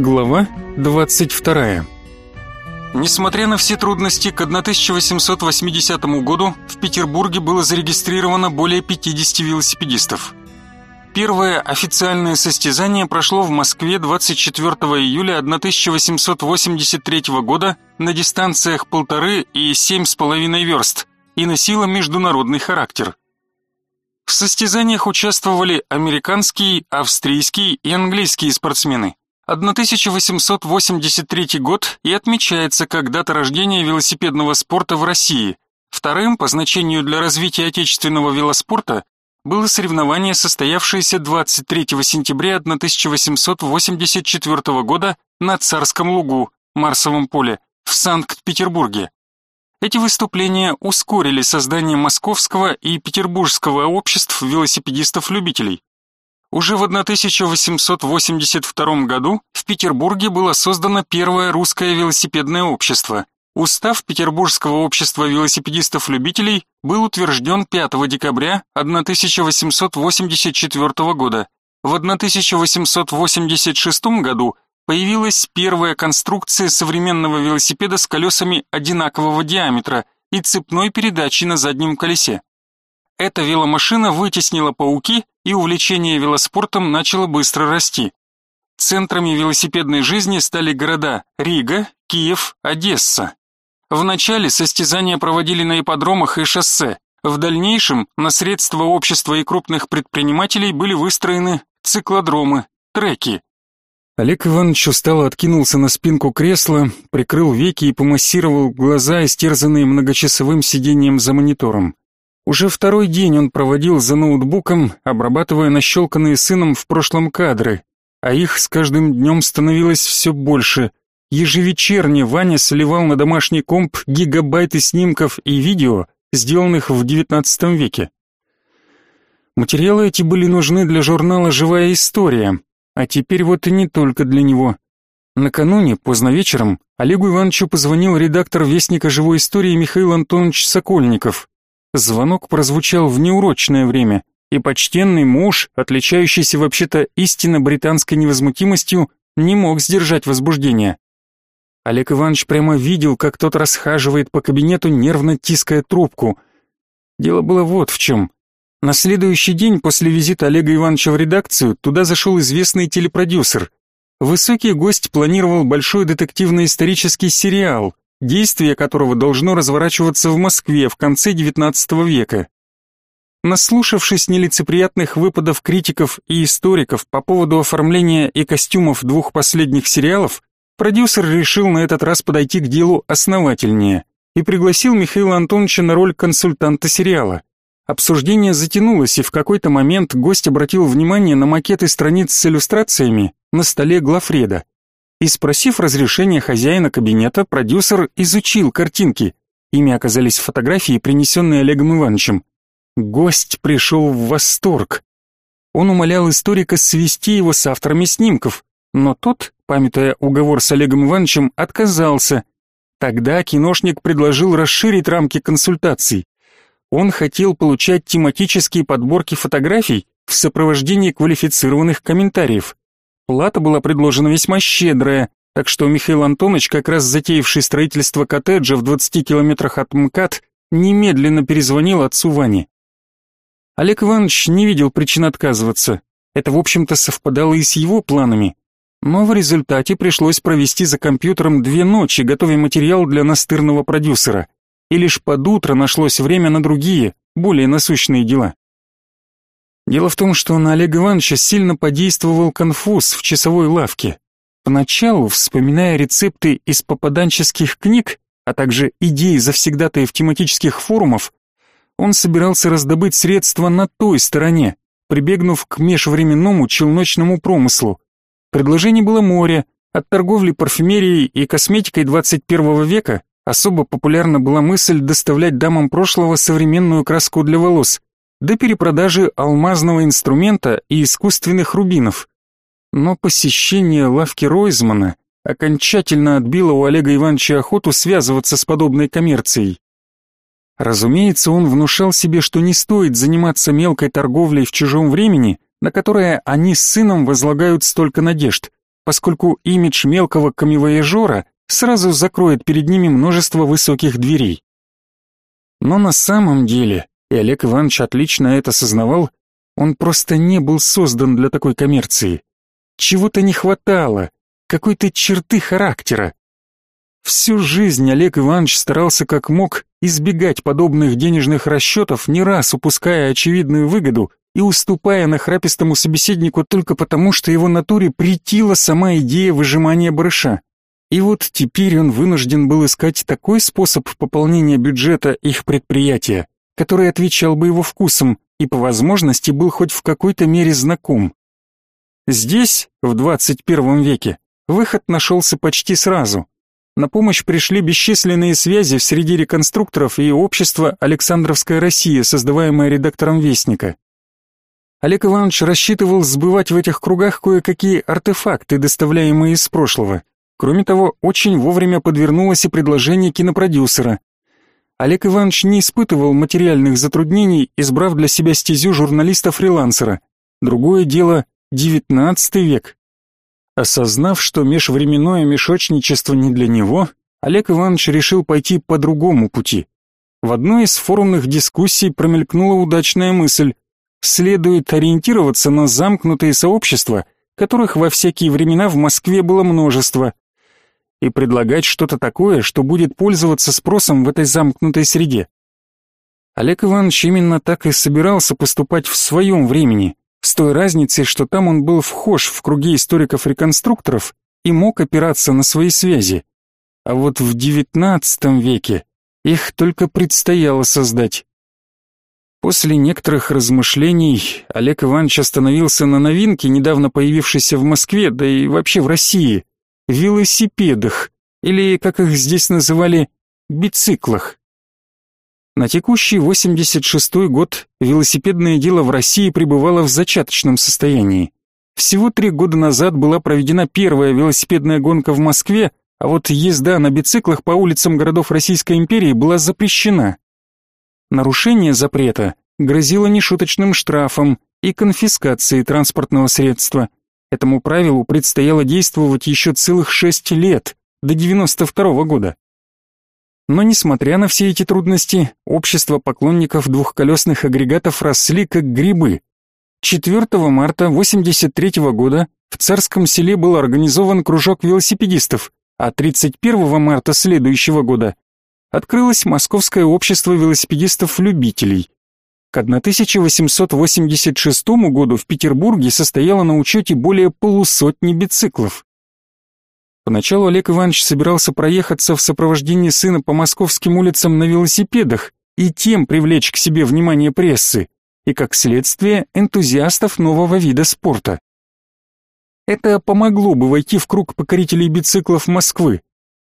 Глава 22. Несмотря на все трудности, к 1880 году в Петербурге было зарегистрировано более 50 велосипедистов. Первое официальное состязание прошло в Москве 24 июля 1883 года на дистанциях полторы и семь с половиной верст и носило международный характер. В состязаниях участвовали американские, австрийские и английские спортсмены. 1883 год и отмечается как дата рождения велосипедного спорта в России. Вторым по значению для развития отечественного велоспорта было соревнование, состоявшееся 23 сентября 1884 года на Царском лугу, Марсовом поле, в Санкт-Петербурге. Эти выступления ускорили создание Московского и Петербургского обществ велосипедистов-любителей. Уже в 1882 году в Петербурге было создано первое русское велосипедное общество. Устав Петербургского общества велосипедистов-любителей был утвержден 5 декабря 1884 года. В 1886 году появилась первая конструкция современного велосипеда с колесами одинакового диаметра и цепной передачей на заднем колесе. Эта веломашина вытеснила пауки, и увлечение велоспортом начало быстро расти. Центрами велосипедной жизни стали города Рига, Киев, Одесса. В начале состязания проводили на ипподромах и шоссе. В дальнейшем на средства общества и крупных предпринимателей были выстроены циклодромы, треки. Олег Иванович устало откинулся на спинку кресла, прикрыл веки и помассировал глаза, истерзанные многочасовым сидением за монитором. Уже второй день он проводил за ноутбуком, обрабатывая нащелканные сыном в прошлом кадры, а их с каждым днем становилось все больше. Ежевечерне Ваня сливал на домашний комп гигабайты снимков и видео, сделанных в XIX веке. Материалы эти были нужны для журнала «Живая история», а теперь вот и не только для него. Накануне, поздно вечером, Олегу Ивановичу позвонил редактор Вестника живой истории Михаил Антонович Сокольников. Звонок прозвучал в неурочное время, и почтенный муж, отличающийся вообще-то истинно британской невозмутимостью, не мог сдержать возбуждение. Олег Иванович прямо видел, как тот расхаживает по кабинету, нервно тиская трубку. Дело было вот в чем. На следующий день после визита Олега Ивановича в редакцию туда зашел известный телепродюсер. Высокий гость планировал большой детективно-исторический сериал, действие которого должно разворачиваться в Москве в конце XIX века. Наслушавшись нелицеприятных выпадов критиков и историков по поводу оформления и костюмов двух последних сериалов, продюсер решил на этот раз подойти к делу основательнее и пригласил Михаила Антоновича на роль консультанта сериала. Обсуждение затянулось, и в какой-то момент гость обратил внимание на макеты страниц с иллюстрациями на столе Глафреда. И спросив разрешения хозяина кабинета, продюсер изучил картинки. Ими оказались фотографии, принесенные Олегом Ивановичем. Гость пришел в восторг. Он умолял историка свести его с авторами снимков, но тот, памятуя уговор с Олегом Ивановичем, отказался. Тогда киношник предложил расширить рамки консультаций. Он хотел получать тематические подборки фотографий в сопровождении квалифицированных комментариев. Плата была предложена весьма щедрая, так что Михаил Антонович, как раз затеявший строительство коттеджа в 20 километрах от МКАД, немедленно перезвонил отцу Ване. Олег Иванович не видел причин отказываться. Это, в общем-то, совпадало и с его планами. Но в результате пришлось провести за компьютером две ночи, готовя материал для настырного продюсера и лишь под утро нашлось время на другие, более насущные дела. Дело в том, что на Олега Ивановича сильно подействовал конфуз в часовой лавке. Поначалу, вспоминая рецепты из попаданческих книг, а также идеи завсегдатаев тематических форумов, он собирался раздобыть средства на той стороне, прибегнув к межвременному челночному промыслу. Предложений было море, от торговли парфюмерией и косметикой 21 века Особо популярна была мысль доставлять дамам прошлого современную краску для волос, до перепродажи алмазного инструмента и искусственных рубинов. Но посещение лавки Ройзмана окончательно отбило у Олега Ивановича охоту связываться с подобной коммерцией. Разумеется, он внушал себе, что не стоит заниматься мелкой торговлей в чужом времени, на которое они с сыном возлагают столько надежд. поскольку имидж мелкого камевояжера сразу закроет перед ними множество высоких дверей. Но на самом деле, и Олег Иванович отлично это сознавал, он просто не был создан для такой коммерции. Чего-то не хватало, какой-то черты характера. Всю жизнь Олег Иванович старался как мог избегать подобных денежных расчетов, не раз упуская очевидную выгоду и уступая нахрапистому собеседнику только потому, что его натуре притила сама идея выжимания барыша. И вот теперь он вынужден был искать такой способ пополнения бюджета их предприятия, который отвечал бы его вкусам и по возможности был хоть в какой-то мере знаком. Здесь, в 21 веке, выход нашелся почти сразу. На помощь пришли бесчисленные связи в среде реконструкторов и общества «Александровская Россия», создаваемое редактором «Вестника». Олег Иванович рассчитывал сбывать в этих кругах кое-какие артефакты, доставляемые из прошлого. Кроме того, очень вовремя подвернулось и предложение кинопродюсера. Олег Иванович не испытывал материальных затруднений, избрав для себя стезю журналиста-фрилансера. Другое дело — XIX век. Осознав, что межвременное мешочничество не для него, Олег Иванович решил пойти по другому пути. В одной из форумных дискуссий промелькнула удачная мысль. Следует ориентироваться на замкнутые сообщества, которых во всякие времена в Москве было множество, и предлагать что-то такое, что будет пользоваться спросом в этой замкнутой среде. Олег Иванович именно так и собирался поступать в своем времени, с той разницей, что там он был вхож в круги историков-реконструкторов и мог опираться на свои связи. А вот в XIX веке их только предстояло создать. После некоторых размышлений Олег Иванович остановился на новинке, недавно появившейся в Москве, да и вообще в России велосипедах, или, как их здесь называли, бициклах. На текущий 86-й год велосипедное дело в России пребывало в зачаточном состоянии. Всего три года назад была проведена первая велосипедная гонка в Москве, а вот езда на бициклах по улицам городов Российской империи была запрещена. Нарушение запрета грозило нешуточным штрафом и конфискацией транспортного средства – Этому правилу предстояло действовать еще целых шесть лет, до 92 -го года. Но несмотря на все эти трудности, общество поклонников двухколесных агрегатов росли как грибы. 4 марта 83 -го года в Царском селе был организован кружок велосипедистов, а 31 марта следующего года открылось Московское общество велосипедистов-любителей, к 1886 году в Петербурге состояло на учете более полусотни бициклов. Поначалу Олег Иванович собирался проехаться в сопровождении сына по московским улицам на велосипедах и тем привлечь к себе внимание прессы и, как следствие, энтузиастов нового вида спорта. Это помогло бы войти в круг покорителей бициклов Москвы.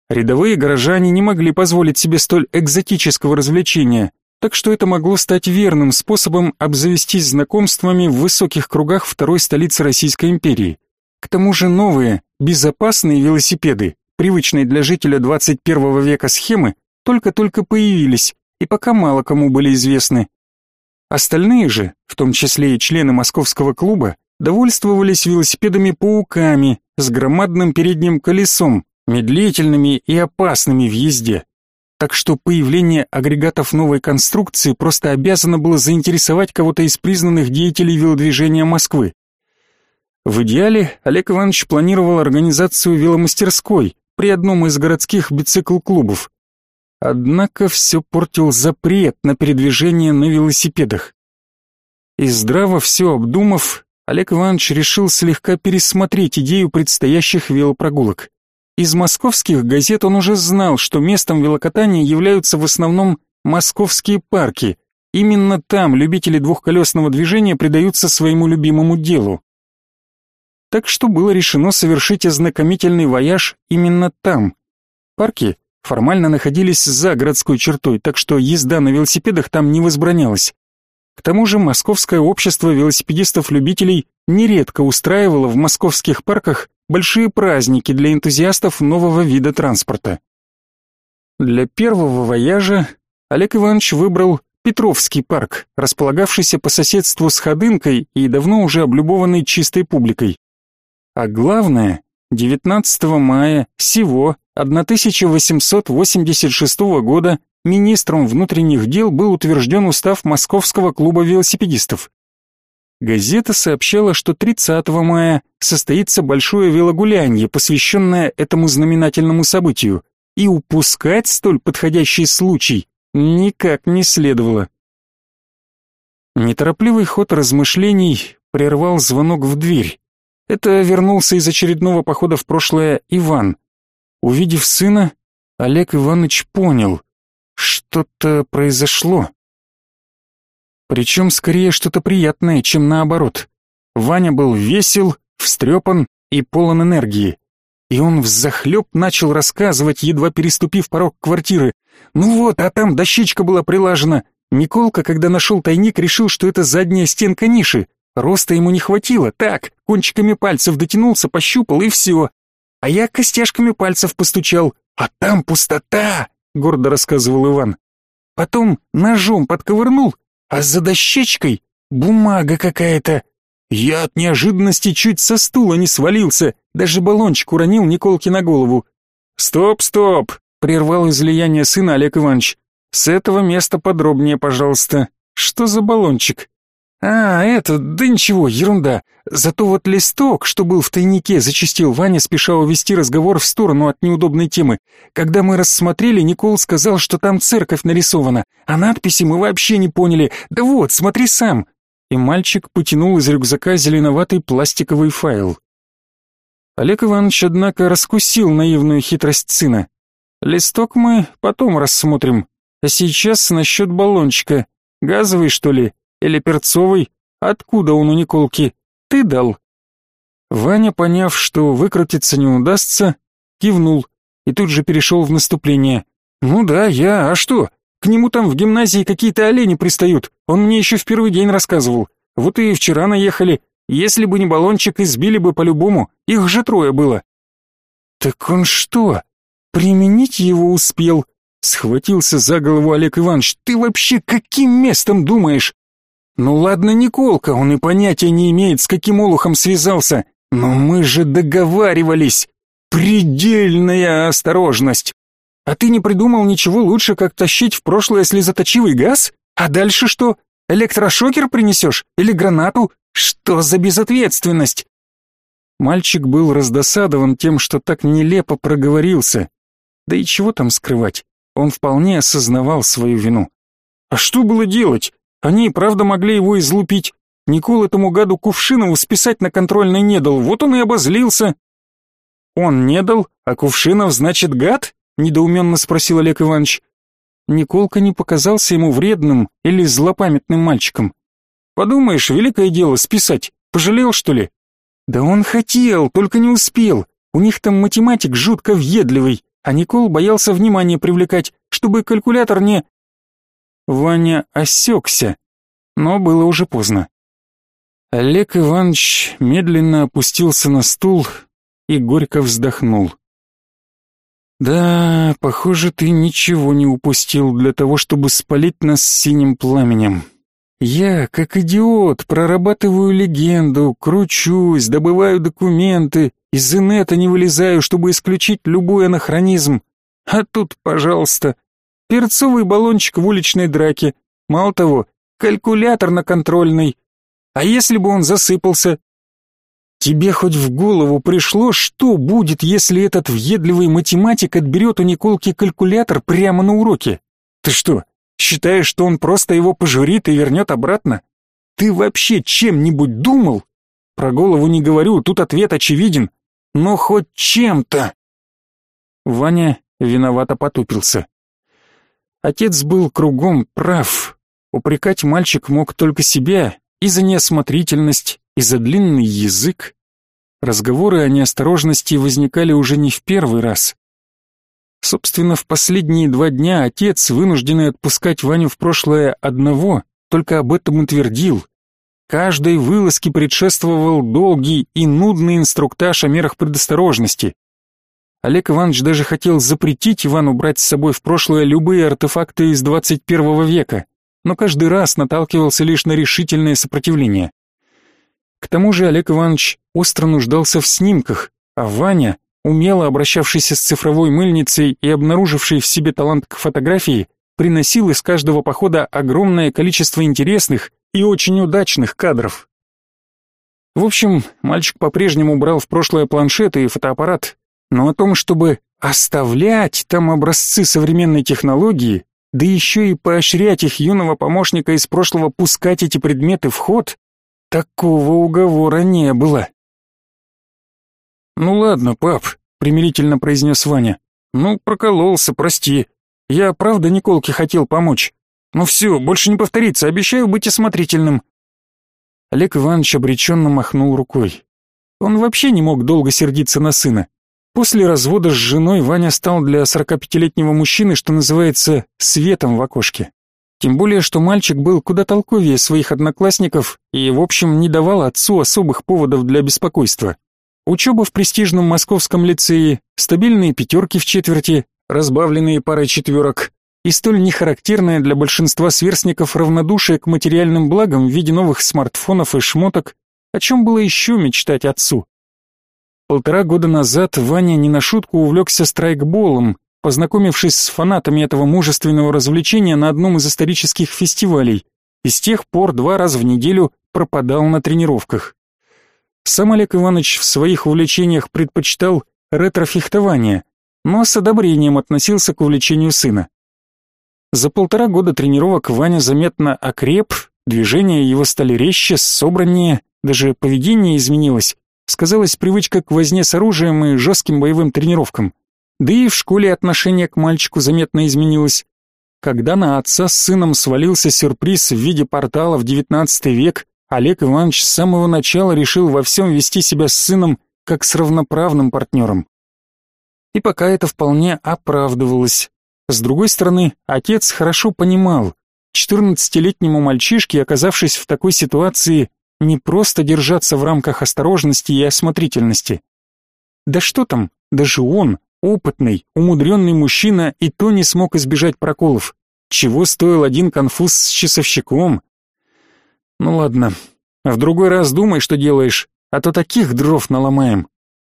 Рядовые горожане не могли позволить себе столь экзотического развлечения, так что это могло стать верным способом обзавестись знакомствами в высоких кругах второй столицы Российской империи. К тому же новые, безопасные велосипеды, привычные для жителя 21 века схемы, только-только появились и пока мало кому были известны. Остальные же, в том числе и члены московского клуба, довольствовались велосипедами-пауками с громадным передним колесом, медлительными и опасными в езде так что появление агрегатов новой конструкции просто обязано было заинтересовать кого-то из признанных деятелей велодвижения Москвы. В идеале Олег Иванович планировал организацию веломастерской при одном из городских бицикл-клубов. Однако все портил запрет на передвижение на велосипедах. И здраво все обдумав, Олег Иванович решил слегка пересмотреть идею предстоящих велопрогулок. Из московских газет он уже знал, что местом велокатания являются в основном московские парки. Именно там любители двухколесного движения предаются своему любимому делу. Так что было решено совершить ознакомительный вояж именно там. Парки формально находились за городской чертой, так что езда на велосипедах там не возбранялась. К тому же Московское общество велосипедистов-любителей нередко устраивало в московских парках большие праздники для энтузиастов нового вида транспорта. Для первого вояжа Олег Иванович выбрал Петровский парк, располагавшийся по соседству с Ходынкой и давно уже облюбованный чистой публикой. А главное, 19 мая сего 1886 года министром внутренних дел был утвержден устав Московского клуба велосипедистов. Газета сообщала, что 30 мая состоится большое велогулянье, посвященное этому знаменательному событию, и упускать столь подходящий случай никак не следовало. Неторопливый ход размышлений прервал звонок в дверь. Это вернулся из очередного похода в прошлое Иван. Увидев сына, Олег Иванович понял, что-то произошло. Причем скорее что-то приятное, чем наоборот. Ваня был весел, встрепан и полон энергии. И он взахлеб начал рассказывать, едва переступив порог квартиры. Ну вот, а там дощечка была прилажена. Николка, когда нашел тайник, решил, что это задняя стенка ниши. Роста ему не хватило, так, кончиками пальцев дотянулся, пощупал и все. А я костяшками пальцев постучал, а там пустота, гордо рассказывал Иван. Потом ножом подковырнул, а за дощечкой бумага какая-то. Я от неожиданности чуть со стула не свалился, даже баллончик уронил Николке на голову. «Стоп, стоп!» — прервал излияние сына Олег Иванович. «С этого места подробнее, пожалуйста. Что за баллончик?» «А, это, да ничего, ерунда. Зато вот листок, что был в тайнике, зачастил Ваня, спеша увести разговор в сторону от неудобной темы. Когда мы рассмотрели, Никол сказал, что там церковь нарисована, а надписи мы вообще не поняли. Да вот, смотри сам». И мальчик потянул из рюкзака зеленоватый пластиковый файл. Олег Иванович, однако, раскусил наивную хитрость сына. «Листок мы потом рассмотрим, а сейчас насчет баллончика. Газовый, что ли?» Или перцовый? Откуда он у Николки? Ты дал?» Ваня, поняв, что выкрутиться не удастся, кивнул и тут же перешел в наступление. «Ну да, я, а что? К нему там в гимназии какие-то олени пристают, он мне еще в первый день рассказывал. Вот и вчера наехали, если бы не баллончик, избили бы по-любому, их же трое было». «Так он что, применить его успел?» Схватился за голову Олег Иванович. «Ты вообще каким местом думаешь? Ну ладно, Николка, он и понятия не имеет, с каким олухом связался. Но мы же договаривались. Предельная осторожность. А ты не придумал ничего лучше, как тащить в прошлое слезоточивый газ? А дальше что? Электрошокер принесешь? Или гранату? Что за безответственность? Мальчик был раздосадован тем, что так нелепо проговорился. Да и чего там скрывать? Он вполне осознавал свою вину. А что было делать? Они и правда могли его излупить. Никол этому гаду Кувшинову списать на контрольный не дал, вот он и обозлился. Он не дал, а Кувшинов значит гад? Недоуменно спросил Олег Иванович. Николка не показался ему вредным или злопамятным мальчиком. Подумаешь, великое дело списать. Пожалел, что ли? Да он хотел, только не успел. У них там математик жутко въедливый, а Никол боялся внимания привлекать, чтобы калькулятор не... Ваня осекся, но было уже поздно. Олег Иванович медленно опустился на стул и горько вздохнул. «Да, похоже, ты ничего не упустил для того, чтобы спалить нас синим пламенем. Я, как идиот, прорабатываю легенду, кручусь, добываю документы, из инета не вылезаю, чтобы исключить любой анахронизм. А тут, пожалуйста, перцовый баллончик в уличной драке, мало того, калькулятор на контрольной. А если бы он засыпался? Тебе хоть в голову пришло, что будет, если этот въедливый математик отберет у Николки калькулятор прямо на уроке? Ты что, считаешь, что он просто его пожурит и вернет обратно? Ты вообще чем-нибудь думал? Про голову не говорю, тут ответ очевиден. Но хоть чем-то. Ваня виновато потупился. Отец был кругом прав. Упрекать мальчик мог только себя и за неосмотрительность, и за длинный язык. Разговоры о неосторожности возникали уже не в первый раз. Собственно, в последние два дня отец, вынужденный отпускать Ваню в прошлое одного, только об этом утвердил. Каждой вылазке предшествовал долгий и нудный инструктаж о мерах предосторожности. Олег Иванович даже хотел запретить Ивану брать с собой в прошлое любые артефакты из 21 века, но каждый раз наталкивался лишь на решительное сопротивление. К тому же Олег Иванович остро нуждался в снимках, А Ваня, умело обращавшийся с цифровой мыльницей и обнаруживший в себе талант к фотографии, приносил из каждого похода огромное количество интересных и очень удачных кадров. В общем, мальчик по-прежнему брал в прошлое планшеты и фотоаппарат, но о том, чтобы оставлять там образцы современной технологии, да еще и поощрять их юного помощника из прошлого пускать эти предметы в ход, такого уговора не было. «Ну ладно, пап», — примирительно произнес Ваня. «Ну, прокололся, прости. Я правда Николке хотел помочь. Ну все, больше не повторится, обещаю быть осмотрительным». Олег Иванович обреченно махнул рукой. Он вообще не мог долго сердиться на сына. После развода с женой Ваня стал для 45-летнего мужчины, что называется, светом в окошке. Тем более, что мальчик был куда толковее своих одноклассников и, в общем, не давал отцу особых поводов для беспокойства. Учеба в престижном московском лицее, стабильные пятерки в четверти, разбавленные парой четверок и столь нехарактерное для большинства сверстников равнодушие к материальным благам в виде новых смартфонов и шмоток, о чем было еще мечтать отцу. Полтора года назад Ваня не на шутку увлекся страйкболом, познакомившись с фанатами этого мужественного развлечения на одном из исторических фестивалей, и с тех пор два раза в неделю пропадал на тренировках. Сам Олег Иванович в своих увлечениях предпочитал ретро-фехтование, но с одобрением относился к увлечению сына. За полтора года тренировок Ваня заметно окреп, движения его стали резче, собраннее, даже поведение изменилось, сказалась привычка к возне с оружием и жестким боевым тренировкам. Да и в школе отношение к мальчику заметно изменилось. Когда на отца с сыном свалился сюрприз в виде портала в XIX век, Олег Иванович с самого начала решил во всем вести себя с сыном как с равноправным партнером. И пока это вполне оправдывалось. С другой стороны, отец хорошо понимал, 14-летнему мальчишке, оказавшись в такой ситуации, не просто держаться в рамках осторожности и осмотрительности. Да что там, даже он, опытный, умудренный мужчина, и то не смог избежать проколов. Чего стоил один конфуз с часовщиком? Ну ладно, в другой раз думай, что делаешь, а то таких дров наломаем.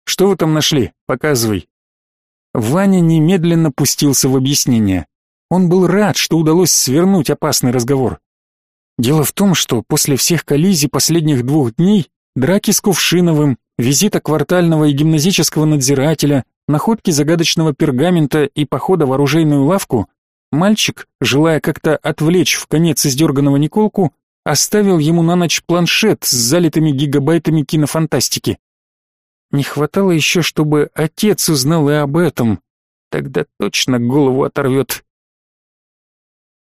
Что вы там нашли? Показывай. Ваня немедленно пустился в объяснение. Он был рад, что удалось свернуть опасный разговор. Дело в том, что после всех коллизий последних двух дней, драки с Кувшиновым, визита квартального и гимназического надзирателя, находки загадочного пергамента и похода в оружейную лавку, мальчик, желая как-то отвлечь в конец издерганного Николку, оставил ему на ночь планшет с залитыми гигабайтами кинофантастики. Не хватало еще, чтобы отец узнал и об этом. Тогда точно голову оторвет.